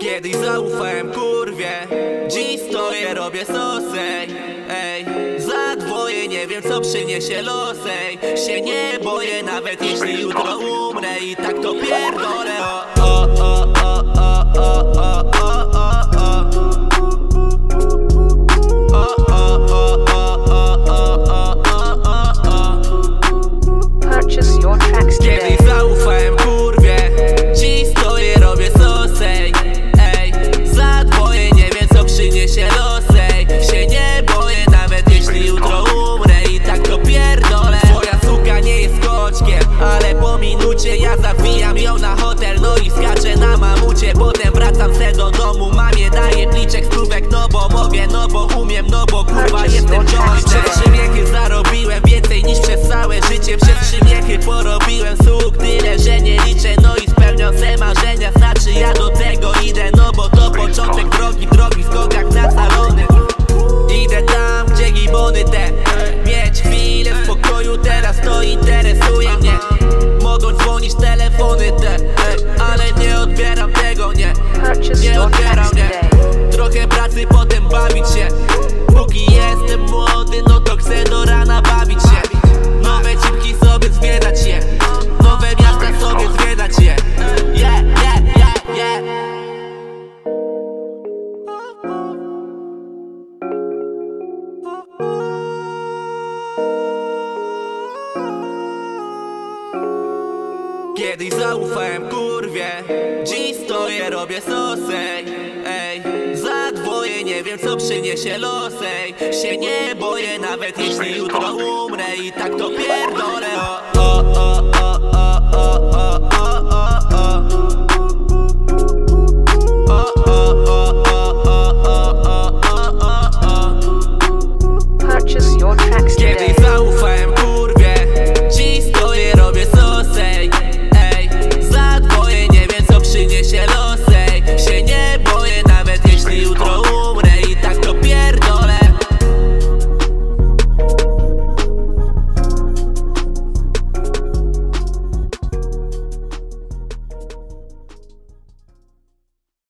Kiedyś zaufałem kurwie Dziś stoję, robię sosej. Ej, za dwoje nie wiem co przyniesie losej. Się nie boję nawet jeśli jutro umrę I tak to pierdolę. O, do domu. Mamie daję pliczek stówek No bo mogę, no bo umiem No bo kurwa jestem joint Przez trzy miechy zarobiłem więcej niż przez całe życie. Przez trzy miechy porobiłem Kiedyś zaufałem kurwie Dziś stoję, robię sosej. Ej, za dwoje nie wiem co przyniesie losej. Się nie boję nawet jeśli jutro umrę I tak to pierdolę. O,